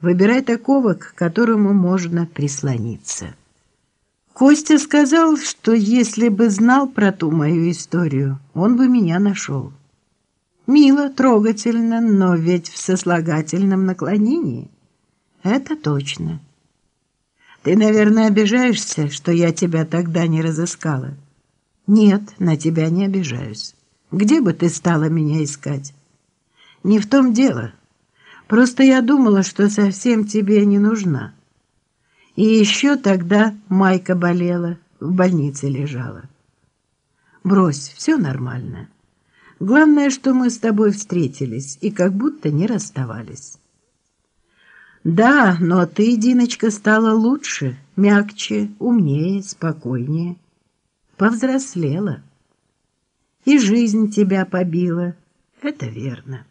Выбирай такого, к которому можно прислониться. Костя сказал, что если бы знал про ту мою историю, он бы меня нашел. Мило, трогательно, но ведь в сослагательном наклонении. Это точно. Ты, наверное, обижаешься, что я тебя тогда не разыскала. Нет, на тебя не обижаюсь. Где бы ты стала меня искать? Не в том дело. Просто я думала, что совсем тебе не нужна. И еще тогда Майка болела, в больнице лежала. Брось, все нормально. Главное, что мы с тобой встретились и как будто не расставались. Да, но ты, Диночка, стала лучше, мягче, умнее, спокойнее. Повзрослела. И жизнь тебя побила. Это верно.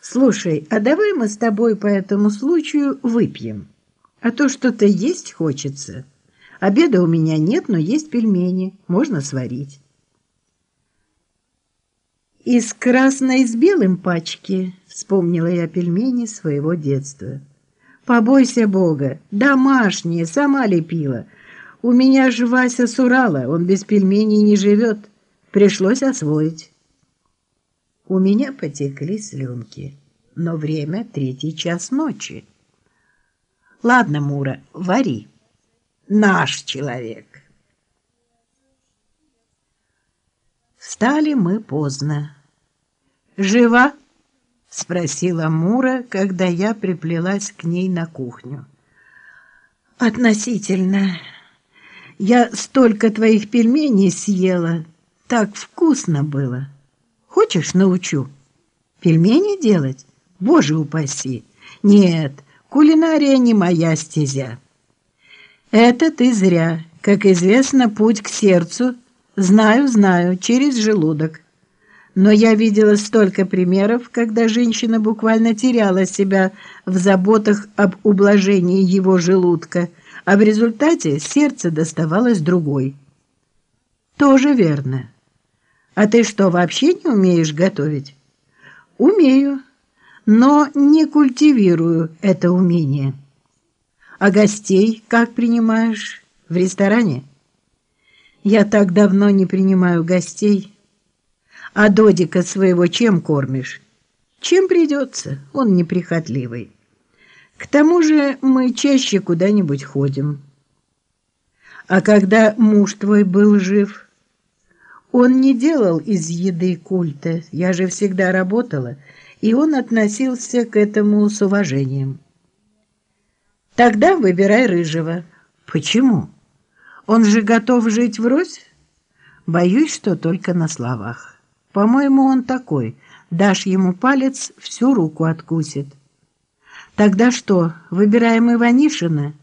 Слушай, а давай мы с тобой по этому случаю выпьем. А то что-то есть хочется. Обеда у меня нет, но есть пельмени. Можно сварить. Из красной с белым пачки вспомнила я пельмени своего детства. Побойся Бога, домашние, сама лепила. У меня же Вася с Урала, он без пельменей не живет. Пришлось освоить. У меня потекли слюнки, но время третий час ночи. Ладно, Мура, вари. Наш человек. Встали мы поздно. «Жива?» — спросила Мура, когда я приплелась к ней на кухню. «Относительно. Я столько твоих пельменей съела. Так вкусно было. Хочешь, научу? Пельмени делать? Боже упаси! Нет, Кулинария не моя стезя. Это ты зря. Как известно, путь к сердцу. Знаю, знаю, через желудок. Но я видела столько примеров, когда женщина буквально теряла себя в заботах об ублажении его желудка, а в результате сердце доставалось другой. Тоже верно. А ты что, вообще не умеешь готовить? Умею но не культивирую это умение. А гостей как принимаешь? В ресторане? Я так давно не принимаю гостей. А Додика своего чем кормишь? Чем придется, он неприхотливый. К тому же мы чаще куда-нибудь ходим. А когда муж твой был жив, он не делал из еды культа. Я же всегда работала, и он относился к этому с уважением. «Тогда выбирай рыжего». «Почему? Он же готов жить врозь?» «Боюсь, что только на словах. По-моему, он такой. Дашь ему палец, всю руку откусит». «Тогда что, выбираем Иванишина?»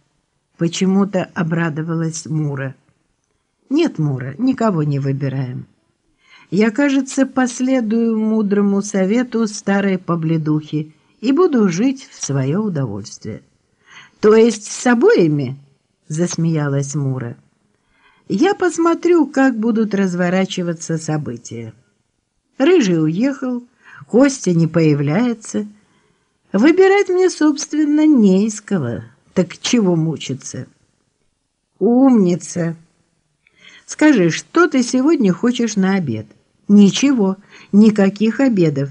Почему-то обрадовалась Мура. «Нет, Мура, никого не выбираем». Я, кажется, последую мудрому совету старой побледухи и буду жить в свое удовольствие. То есть с обоими? Засмеялась Мура. Я посмотрю, как будут разворачиваться события. Рыжий уехал, Костя не появляется. Выбирать мне, собственно, не из кого. Так чего мучиться? Умница! Скажи, что ты сегодня хочешь на обед? Ничего, никаких обедов.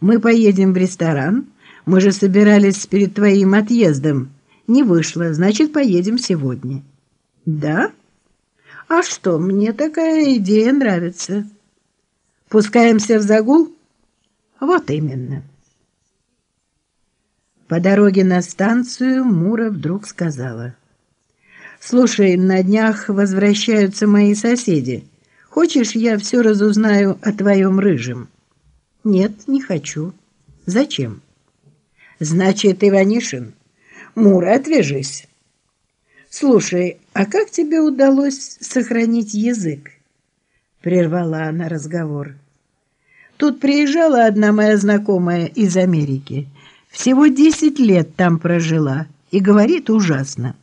Мы поедем в ресторан. Мы же собирались перед твоим отъездом. Не вышло, значит, поедем сегодня. Да? А что, мне такая идея нравится. Пускаемся в загул? Вот именно. По дороге на станцию Мура вдруг сказала. «Слушай, на днях возвращаются мои соседи». Хочешь, я все разузнаю о твоем рыжем? Нет, не хочу. Зачем? Значит, Иванишин. Мура, отвяжись. Слушай, а как тебе удалось сохранить язык? Прервала она разговор. Тут приезжала одна моя знакомая из Америки. Всего десять лет там прожила и говорит ужасно.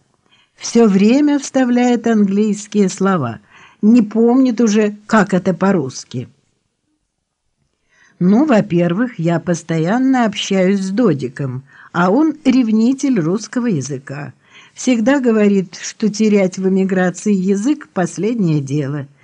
Все время вставляет английские слова – не помнит уже, как это по-русски. Ну, во-первых, я постоянно общаюсь с Додиком, а он ревнитель русского языка. Всегда говорит, что терять в эмиграции язык – последнее дело –